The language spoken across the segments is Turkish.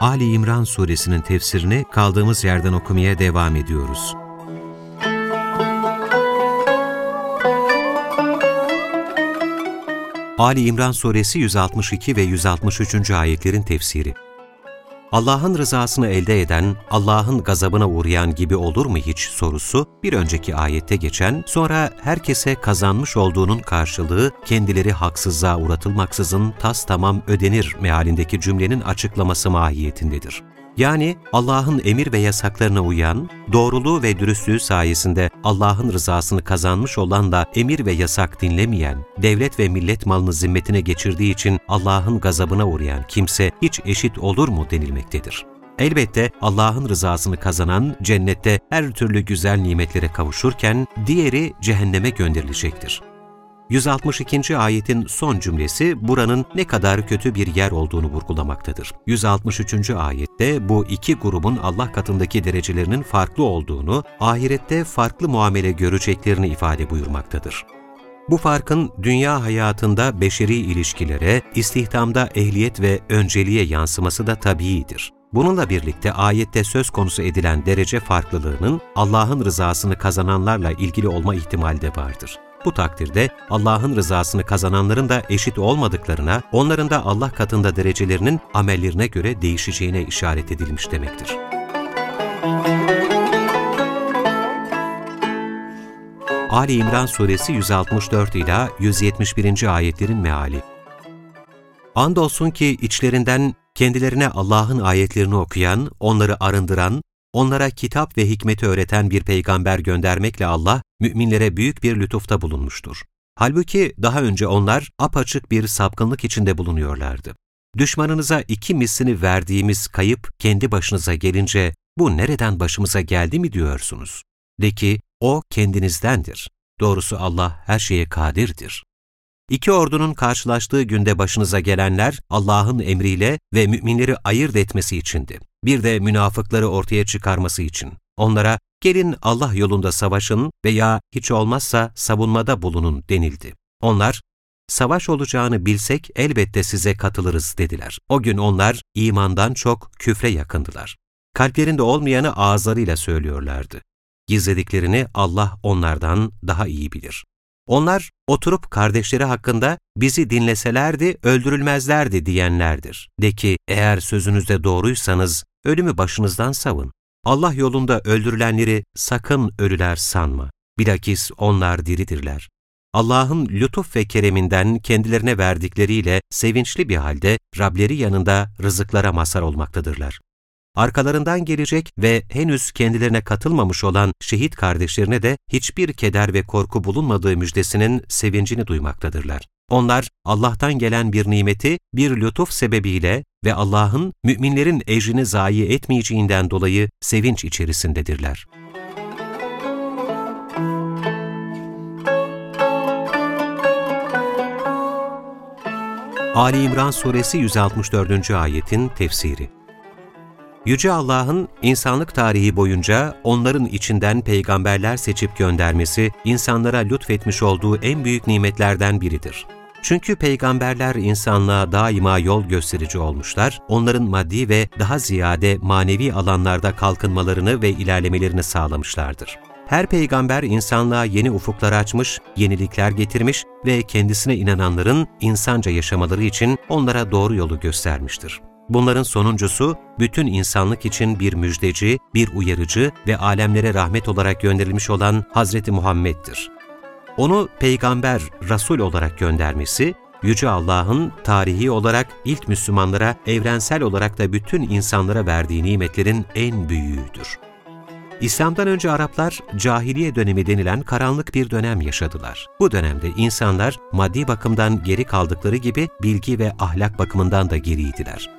Ali İmran suresinin tefsirini kaldığımız yerden okumaya devam ediyoruz. Ali İmran suresi 162 ve 163. ayetlerin tefsiri Allah'ın rızasını elde eden, Allah'ın gazabına uğrayan gibi olur mu hiç sorusu bir önceki ayette geçen, sonra herkese kazanmış olduğunun karşılığı kendileri haksızlığa uğratılmaksızın tas tamam ödenir mealindeki cümlenin açıklaması mahiyetindedir. Yani Allah'ın emir ve yasaklarına uyan, doğruluğu ve dürüstlüğü sayesinde Allah'ın rızasını kazanmış olan da emir ve yasak dinlemeyen, devlet ve millet malını zimmetine geçirdiği için Allah'ın gazabına uğrayan kimse hiç eşit olur mu denilmektedir. Elbette Allah'ın rızasını kazanan cennette her türlü güzel nimetlere kavuşurken diğeri cehenneme gönderilecektir. 162. ayetin son cümlesi buranın ne kadar kötü bir yer olduğunu vurgulamaktadır. 163. ayette bu iki grubun Allah katındaki derecelerinin farklı olduğunu, ahirette farklı muamele göreceklerini ifade buyurmaktadır. Bu farkın dünya hayatında beşeri ilişkilere, istihdamda ehliyet ve önceliğe yansıması da tabiidir. Bununla birlikte ayette söz konusu edilen derece farklılığının Allah'ın rızasını kazananlarla ilgili olma ihtimali de vardır. Bu takdirde Allah'ın rızasını kazananların da eşit olmadıklarına, onların da Allah katında derecelerinin amellerine göre değişeceğine işaret edilmiş demektir. Ali İmran Suresi 164 ila 171. ayetlerin meali. Andolsun ki içlerinden kendilerine Allah'ın ayetlerini okuyan, onları arındıran, onlara kitap ve hikmeti öğreten bir peygamber göndermekle Allah, müminlere büyük bir lütufta bulunmuştur. Halbuki daha önce onlar apaçık bir sapkınlık içinde bulunuyorlardı. Düşmanınıza iki mislini verdiğimiz kayıp kendi başınıza gelince, bu nereden başımıza geldi mi diyorsunuz? De ki, o kendinizdendir. Doğrusu Allah her şeye kadirdir. İki ordunun karşılaştığı günde başınıza gelenler Allah'ın emriyle ve müminleri ayırt etmesi içindi. Bir de münafıkları ortaya çıkarması için. Onlara gelin Allah yolunda savaşın veya hiç olmazsa savunmada bulunun denildi. Onlar, savaş olacağını bilsek elbette size katılırız dediler. O gün onlar imandan çok küfre yakındılar. Kalplerinde olmayanı ağızlarıyla söylüyorlardı. Gizlediklerini Allah onlardan daha iyi bilir. Onlar oturup kardeşleri hakkında bizi dinleselerdi öldürülmezlerdi diyenlerdir. De ki eğer sözünüzde doğruysanız ölümü başınızdan savun. Allah yolunda öldürülenleri sakın ölüler sanma. Bilakis onlar diridirler. Allah'ın lütuf ve kereminden kendilerine verdikleriyle sevinçli bir halde Rableri yanında rızıklara mazhar olmaktadırlar. Arkalarından gelecek ve henüz kendilerine katılmamış olan şehit kardeşlerine de hiçbir keder ve korku bulunmadığı müjdesinin sevincini duymaktadırlar. Onlar Allah'tan gelen bir nimeti bir lütuf sebebiyle ve Allah'ın müminlerin ecrini zayi etmeyeceğinden dolayı sevinç içerisindedirler. Ali İmran Suresi 164. ayetin tefsiri Yüce Allah'ın insanlık tarihi boyunca onların içinden peygamberler seçip göndermesi, insanlara lütfetmiş olduğu en büyük nimetlerden biridir. Çünkü peygamberler insanlığa daima yol gösterici olmuşlar, onların maddi ve daha ziyade manevi alanlarda kalkınmalarını ve ilerlemelerini sağlamışlardır. Her peygamber insanlığa yeni ufuklar açmış, yenilikler getirmiş ve kendisine inananların insanca yaşamaları için onlara doğru yolu göstermiştir. Bunların sonuncusu, bütün insanlık için bir müjdeci, bir uyarıcı ve alemlere rahmet olarak gönderilmiş olan Hazreti Muhammed'dir. Onu peygamber, Rasul olarak göndermesi, Yüce Allah'ın tarihi olarak ilk Müslümanlara, evrensel olarak da bütün insanlara verdiği nimetlerin en büyüğüdür. İslam'dan önce Araplar, cahiliye dönemi denilen karanlık bir dönem yaşadılar. Bu dönemde insanlar maddi bakımdan geri kaldıkları gibi bilgi ve ahlak bakımından da geriydiler.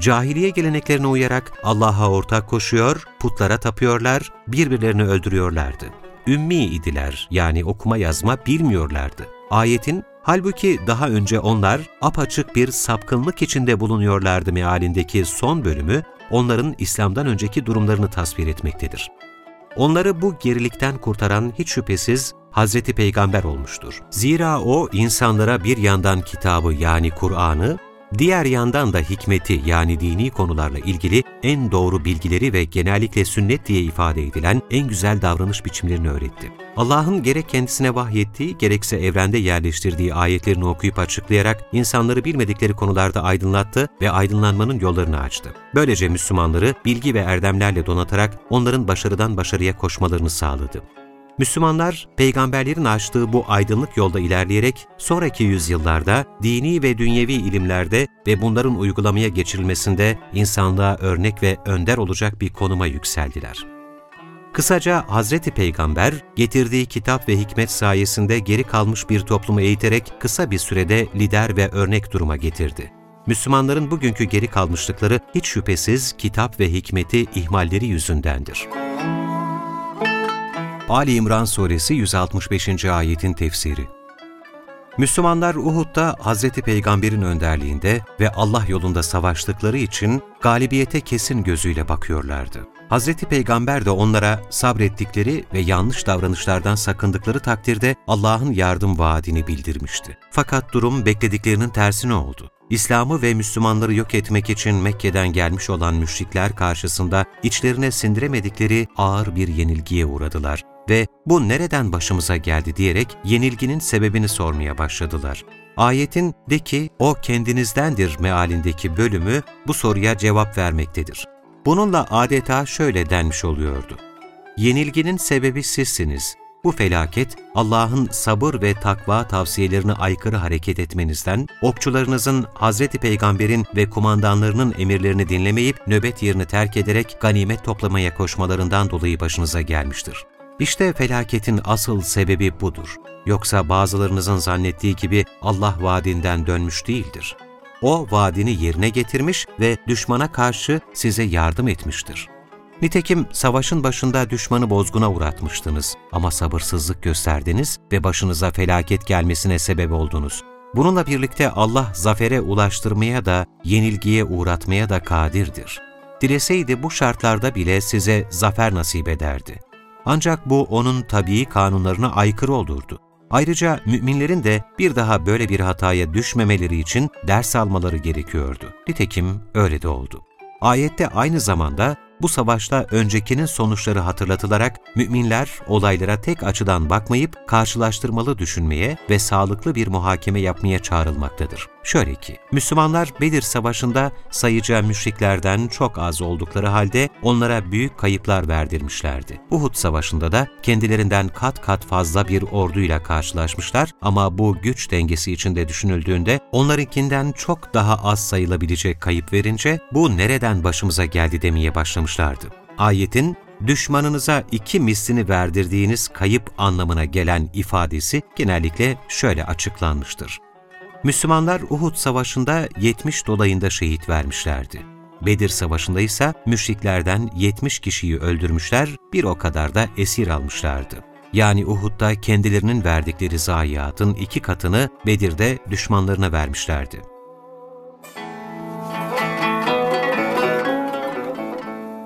cahiliye geleneklerine uyarak Allah'a ortak koşuyor, putlara tapıyorlar, birbirlerini öldürüyorlardı. Ümmi idiler yani okuma yazma bilmiyorlardı. Ayetin Halbuki daha önce onlar apaçık bir sapkınlık içinde bulunuyorlardı mealindeki son bölümü onların İslam'dan önceki durumlarını tasvir etmektedir. Onları bu gerilikten kurtaran hiç şüphesiz Hazreti Peygamber olmuştur. Zira o insanlara bir yandan kitabı yani Kur'an'ı, Diğer yandan da hikmeti yani dini konularla ilgili en doğru bilgileri ve genellikle sünnet diye ifade edilen en güzel davranış biçimlerini öğretti. Allah'ın gerek kendisine vahyettiği gerekse evrende yerleştirdiği ayetlerini okuyup açıklayarak insanları bilmedikleri konularda aydınlattı ve aydınlanmanın yollarını açtı. Böylece Müslümanları bilgi ve erdemlerle donatarak onların başarıdan başarıya koşmalarını sağladı. Müslümanlar, peygamberlerin açtığı bu aydınlık yolda ilerleyerek sonraki yüzyıllarda dini ve dünyevi ilimlerde ve bunların uygulamaya geçirilmesinde insanlığa örnek ve önder olacak bir konuma yükseldiler. Kısaca Hazreti Peygamber, getirdiği kitap ve hikmet sayesinde geri kalmış bir toplumu eğiterek kısa bir sürede lider ve örnek duruma getirdi. Müslümanların bugünkü geri kalmışlıkları hiç şüphesiz kitap ve hikmeti ihmalleri yüzündendir. Ali İmran Suresi 165. ayetin tefsiri Müslümanlar Uhud'da Hz. Peygamber'in önderliğinde ve Allah yolunda savaştıkları için galibiyete kesin gözüyle bakıyorlardı. Hz. Peygamber de onlara sabrettikleri ve yanlış davranışlardan sakındıkları takdirde Allah'ın yardım vaadini bildirmişti. Fakat durum beklediklerinin tersine oldu. İslam'ı ve Müslümanları yok etmek için Mekke'den gelmiş olan müşrikler karşısında içlerine sindiremedikleri ağır bir yenilgiye uğradılar ve bu nereden başımıza geldi diyerek yenilginin sebebini sormaya başladılar. Ayetin de ki o kendinizdendir mealindeki bölümü bu soruya cevap vermektedir. Bununla adeta şöyle denmiş oluyordu. Yenilginin sebebi sizsiniz. Bu felaket, Allah'ın sabır ve takva tavsiyelerine aykırı hareket etmenizden, okçularınızın Hz. Peygamber'in ve kumandanlarının emirlerini dinlemeyip nöbet yerini terk ederek ganimet toplamaya koşmalarından dolayı başınıza gelmiştir. İşte felaketin asıl sebebi budur. Yoksa bazılarınızın zannettiği gibi Allah vaadinden dönmüş değildir. O vaadini yerine getirmiş ve düşmana karşı size yardım etmiştir. Nitekim savaşın başında düşmanı bozguna uğratmıştınız ama sabırsızlık gösterdiniz ve başınıza felaket gelmesine sebep oldunuz. Bununla birlikte Allah zafere ulaştırmaya da, yenilgiye uğratmaya da kadirdir. Dileseydi bu şartlarda bile size zafer nasip ederdi. Ancak bu onun tabii kanunlarına aykırı olurdu. Ayrıca müminlerin de bir daha böyle bir hataya düşmemeleri için ders almaları gerekiyordu. Nitekim öyle de oldu. Ayette aynı zamanda bu savaşta öncekinin sonuçları hatırlatılarak müminler olaylara tek açıdan bakmayıp karşılaştırmalı düşünmeye ve sağlıklı bir muhakeme yapmaya çağrılmaktadır. Şöyle ki, Müslümanlar Bedir Savaşı'nda sayıca müşriklerden çok az oldukları halde onlara büyük kayıplar verdirmişlerdi. Uhud Savaşı'nda da kendilerinden kat kat fazla bir orduyla karşılaşmışlar ama bu güç dengesi içinde düşünüldüğünde onlarınkinden çok daha az sayılabilecek kayıp verince bu nereden başımıza geldi demeye başlamışlardı. Ayetin düşmanınıza iki mislini verdirdiğiniz kayıp anlamına gelen ifadesi genellikle şöyle açıklanmıştır. Müslümanlar Uhud Savaşı'nda 70 dolayında şehit vermişlerdi. Bedir Savaşı'nda ise müşriklerden 70 kişiyi öldürmüşler, bir o kadar da esir almışlardı. Yani Uhud'da kendilerinin verdikleri zayiatın iki katını Bedir'de düşmanlarına vermişlerdi.